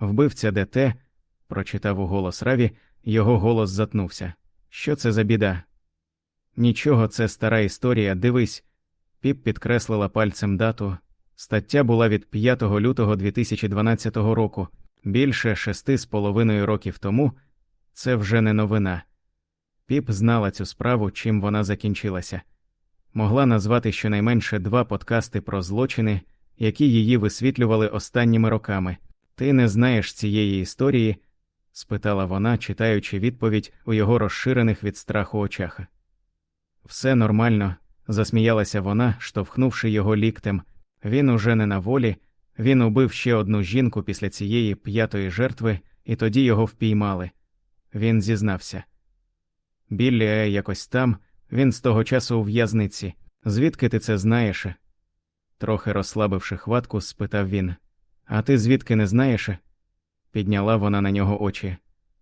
Вбивця ДТ, прочитав у голос Раві, його голос затнувся. Що це за біда? Нічого, це стара історія, дивись. Піп підкреслила пальцем дату. Стаття була від 5 лютого 2012 року, більше шести з половиною років тому. Це вже не новина. Піп знала цю справу, чим вона закінчилася. Могла назвати щонайменше два подкасти про злочини, які її висвітлювали останніми роками. Ти не знаєш цієї історії? спитала вона, читаючи відповідь у його розширених від страху очах. Все нормально, засміялася вона, штовхнувши його ліктем. Він уже не на волі, він убив ще одну жінку після цієї п'ятої жертви, і тоді його впіймали. Він зізнався. Біллі е, якось там, він з того часу у в'язниці. Звідки ти це знаєш? Трохи розслабивши хватку, спитав він. А ти звідки не знаєш? Підняла вона на нього очі.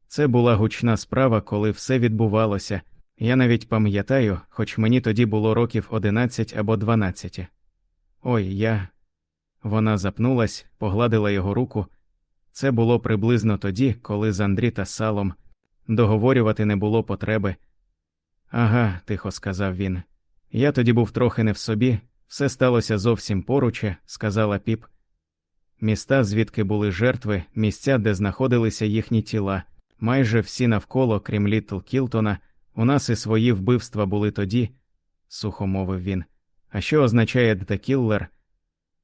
Це була гучна справа, коли все відбувалося. Я навіть пам'ятаю, хоч мені тоді було років одинадцять або дванадцять. Ой, я. Вона запнулась, погладила його руку. Це було приблизно тоді, коли з Андрі та салом договорювати не було потреби. Ага, тихо сказав він. Я тоді був трохи не в собі, все сталося зовсім поруче, сказала піп. Міста, звідки були жертви, місця, де знаходилися їхні тіла, майже всі навколо, крім Літл Кілтона, у нас і свої вбивства були тоді, сухо мовив він. А що означає Кіллер?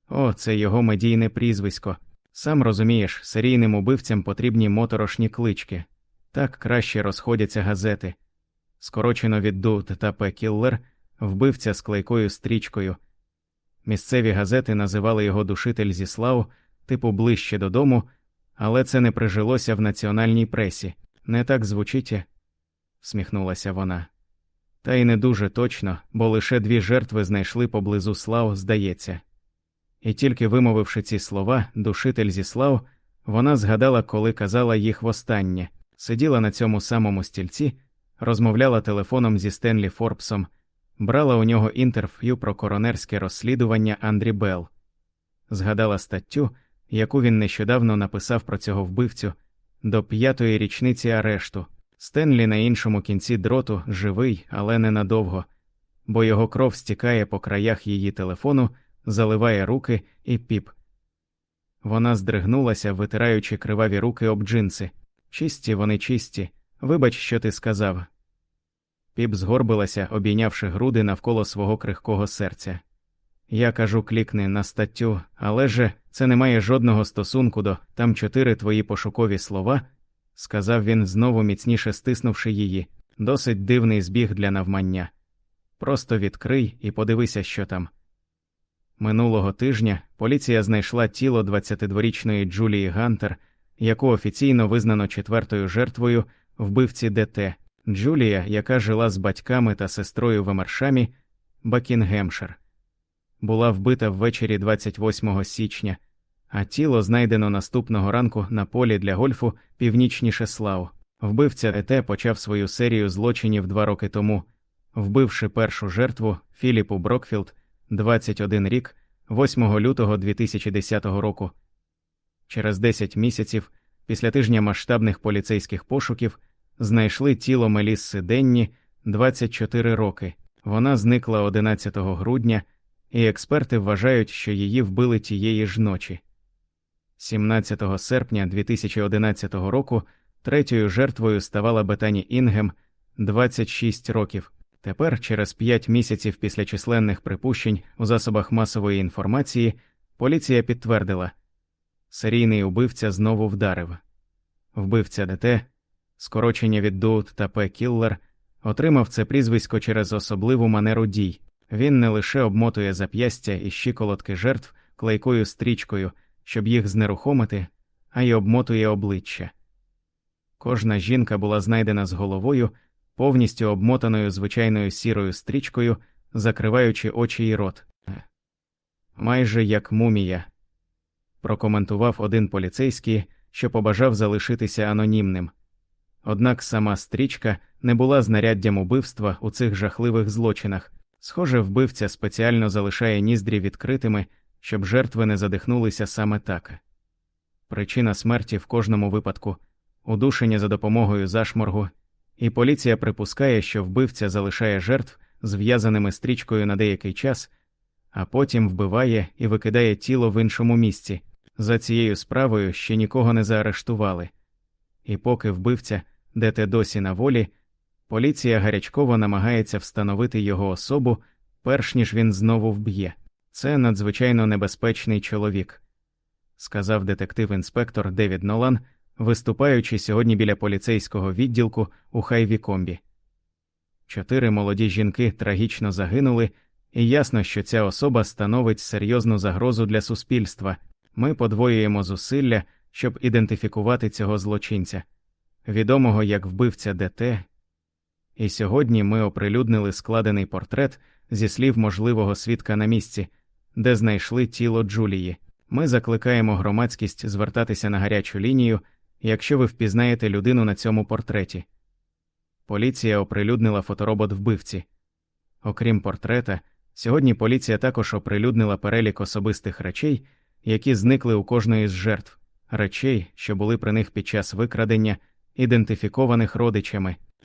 О, це його медійне прізвисько. Сам розумієш, серійним убивцям потрібні моторошні клички. Так краще розходяться газети. Скорочено від Ду та П. Кіллер, вбивця з клейкою стрічкою. Місцеві газети називали його душитель зі слав, типу ближче додому, але це не прижилося в національній пресі. Не так звучить, всміхнулася вона. Та й не дуже точно, бо лише дві жертви знайшли поблизу слав, здається. І тільки вимовивши ці слова, душитель зі слав, вона згадала, коли казала їх востаннє, сиділа на цьому самому стільці, розмовляла телефоном зі Стенлі Форбсом, брала у нього інтерв'ю про коронерське розслідування Андрі Белл, згадала статтю, яку він нещодавно написав про цього вбивцю до п'ятої річниці арешту. Стенлі на іншому кінці дроту живий, але ненадовго, бо його кров стікає по краях її телефону, заливає руки і піп. Вона здригнулася, витираючи криваві руки об джинси. Чисті вони чисті. Вибач, що ти сказав. Піп згорбилася, обійнявши груди навколо свого крихкого серця. Я кажу, клікни на статтю, але же це не має жодного стосунку до там чотири твої пошукові слова, сказав він, знову міцніше стиснувши її. Досить дивний збіг для навмання. Просто відкрий і подивися, що там. Минулого тижня поліція знайшла тіло 22-річної Джулії Гантер, яку офіційно визнано четвертою жертвою вбивці ДТ. Джулія, яка жила з батьками та сестрою в Емершамі, Бакінгемшир, була вбита ввечері 28 січня, а тіло знайдено наступного ранку на полі для гольфу північніше слав. Вбивця ЕТ почав свою серію злочинів два роки тому, вбивши першу жертву Філіпу Брокфілд 21 рік, 8 лютого 2010 року. Через 10 місяців, після тижня масштабних поліцейських пошуків, знайшли тіло Мелісси Денні 24 роки. Вона зникла 11 грудня, і експерти вважають, що її вбили тієї ж ночі. 17 серпня 2011 року третьою жертвою ставала Бетані Інгем 26 років. Тепер, через 5 місяців після численних припущень у засобах масової інформації, поліція підтвердила серійний убивця знову вдарив. Вбивця ДТ, скорочення від Доут та П. Кіллер, отримав це прізвисько через особливу манеру дій. Він не лише обмотує зап'ястя і щиколотки жертв клейкою стрічкою щоб їх знерухомити, а й обмотує обличчя. Кожна жінка була знайдена з головою, повністю обмотаною звичайною сірою стрічкою, закриваючи очі й рот. Майже як мумія, прокоментував один поліцейський, що побажав залишитися анонімним. Однак сама стрічка не була знаряддям убивства у цих жахливих злочинах. Схоже, вбивця спеціально залишає ніздрі відкритими, щоб жертви не задихнулися саме так. причина смерті в кожному випадку, удушення за допомогою зашморгу, і поліція припускає, що вбивця залишає жертв зв'язаними стрічкою на деякий час, а потім вбиває і викидає тіло в іншому місці. За цією справою ще нікого не заарештували. І поки вбивця, де те досі на волі, поліція гарячково намагається встановити його особу, перш ніж він знову вб'є. Це надзвичайно небезпечний чоловік, сказав детектив-інспектор Девід Нолан, виступаючи сьогодні біля поліцейського відділку у Хайвікомбі. Чотири молоді жінки трагічно загинули, і ясно, що ця особа становить серйозну загрозу для суспільства. Ми подвоюємо зусилля, щоб ідентифікувати цього злочинця, відомого як вбивця ДТ. І сьогодні ми оприлюднили складений портрет зі слів можливого свідка на місці, де знайшли тіло Джулії. Ми закликаємо громадськість звертатися на гарячу лінію, якщо ви впізнаєте людину на цьому портреті. Поліція оприлюднила фоторобот вбивці. Окрім портрета, сьогодні поліція також оприлюднила перелік особистих речей, які зникли у кожної з жертв, речей, що були при них під час викрадення, ідентифікованих родичами.